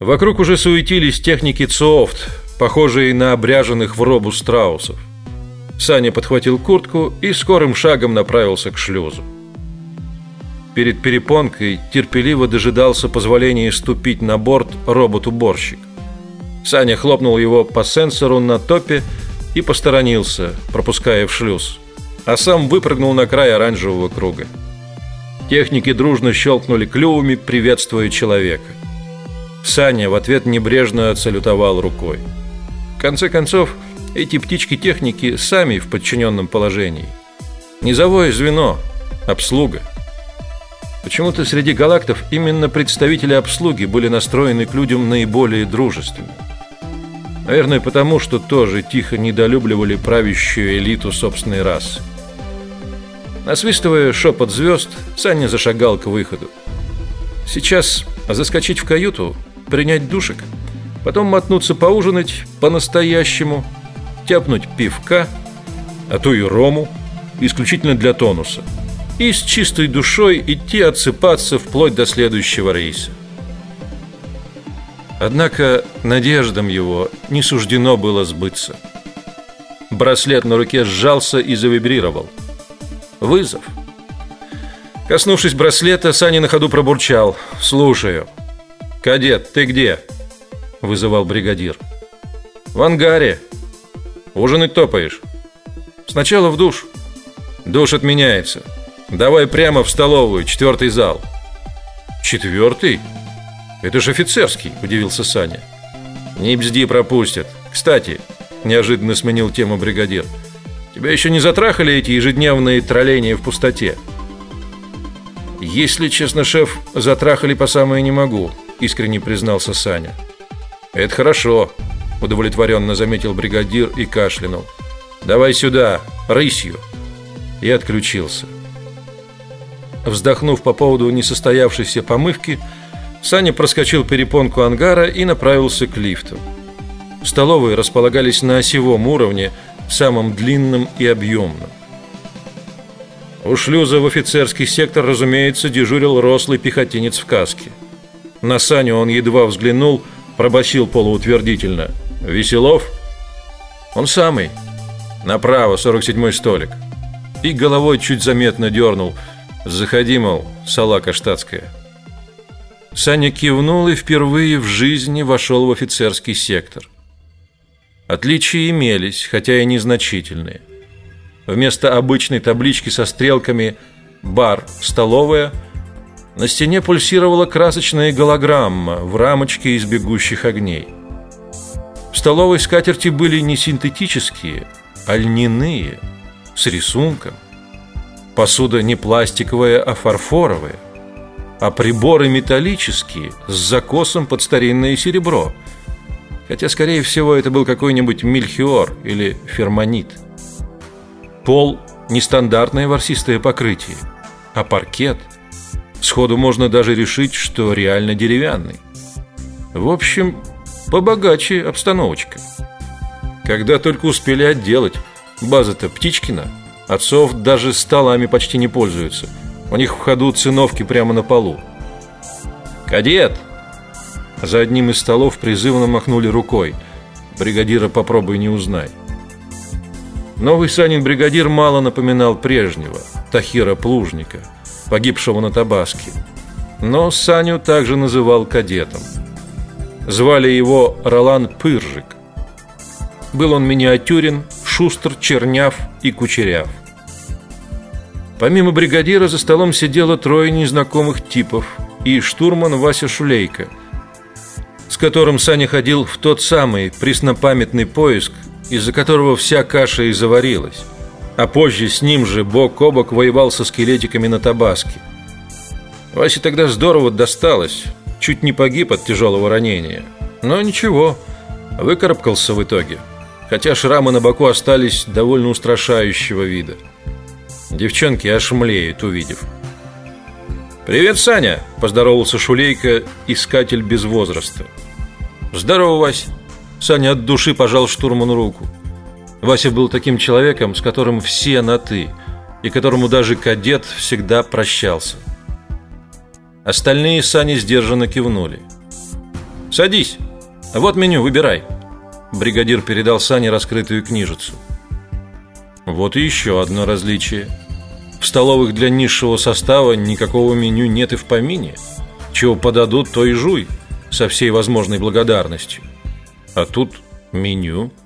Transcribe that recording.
Вокруг уже суетились техники ЦОФТ, похожие на обряженных в робу страусов. Саня подхватил куртку и скорым шагом направился к шлюзу. Перед перепонкой терпеливо дожидался позволения ступить на борт робот-уборщик. Саня хлопнул его по сенсору на топе и посторонился, пропуская в шлюз, а сам выпрыгнул на край оранжевого круга. Техники дружно щелкнули клювами, приветствуя человека. Саня в ответ небрежно отсалютовал рукой. В конце концов, эти птички техники сами в подчиненном положении. Низовое звено, обслуга. Почему-то среди галактов именно представители обслуги были настроены к людям наиболее дружественно. Наверное, потому что тоже тихо недолюбливали правящую элиту собственной расы. Насвистывая шепот звезд, Саня зашагал к выходу. Сейчас заскочить в каюту, принять душик, потом мотнуться поужинать по-настоящему, тяпнуть пивка, а то и рому, исключительно для тонуса, и с чистой душой идти отсыпаться вплоть до следующего рейса. Однако надеждам его не суждено было сбыться. Браслет на руке сжался и завибрировал. Вызов. Коснувшись браслета, Саня на ходу пробурчал: "Слушаю. Кадет, ты где?" вызывал бригадир. "В ангаре. Ужинать топаешь. Сначала в душ. Душ отменяется. Давай прямо в столовую, четвертый зал". Четвертый? Это же офицерский, удивился Саня. Не бзди пропустят. Кстати, неожиданно сменил тему бригадир. Тебя еще не затрахали эти ежедневные тролления в пустоте? Если честно, шеф, затрахали по самое не могу, искренне признался Саня. Это хорошо, удовлетворенно заметил бригадир и кашлянул. Давай сюда, рысью. И отключился. Вздохнув по поводу несостоявшейся помывки, Саня проскочил перепонку ангара и направился к лифту. Столовые располагались на осевом уровне, самым длинным и объемным. У шлюза в офицерский сектор, разумеется, дежурил рослый пехотинец в каске. На Саню он едва взглянул, пробасил полуутвердительно: "Веселов?" "Он самый. Направо, 47-й столик." И головой чуть заметно дернул: "Заходи, мол, салака штатская." Саня кивнул и впервые в жизни вошел в офицерский сектор. Отличия имелись, хотя и незначительные. Вместо обычной таблички со стрелками «Бар», «Столовая» на стене пульсировала красочная голограмма в рамочке из бегущих огней. В столовой скатерти были не синтетические, а льняные, с рисунком. Посуда не пластиковая, а фарфоровая, а приборы металлические с закосом под старинное серебро – хотя, скорее всего, это был какой-нибудь мельхиор или фермонит. Пол нестандартное ворсистое покрытие, а паркет сходу можно даже решить, что реально деревянный. В общем, побогаче обстановочка. Когда только успели отделать, база-то Птичкина, отцов даже столами почти не пользуются. У них в ходу циновки прямо на полу. Кадет, за одним из столов призывно махнули рукой. Бригадира попробуй не узнай. Новый Санин бригадир мало напоминал прежнего, Тахира Плужника, погибшего на Табаске. Но Саню также называл кадетом. Звали его Ролан Пыржик. Был он миниатюрен, шустр, черняв и кучеряв. Помимо бригадира за столом сидело трое незнакомых типов и штурман Вася Шулейко – с которым Саня ходил в тот самый преснопамятный поиск, из-за которого вся каша и заварилась. А позже с ним же бок о бок воевал со скелетиками на Табаске. Васе тогда здорово досталось, чуть не погиб от тяжелого ранения. Но ничего, выкарабкался в итоге. Хотя шрамы на боку остались довольно устрашающего вида. Девчонки аж млеют, увидев. «Привет, Саня!» – поздоровался Шулейка, искатель без возраста. «Здорово, Вась!» Саня от души пожал штурману руку. Вася был таким человеком, с которым все на «ты», и которому даже кадет всегда прощался. Остальные Сане сдержанно кивнули. Садись. Вот меню, выбирай. Бригадир передал Сане раскрытую книжицу. Вот и еще одно различие. В столовых для низшего состава никакого меню нет и в помине. Чего подадут, то и жуй со всей возможной благодарностью. А тут меню –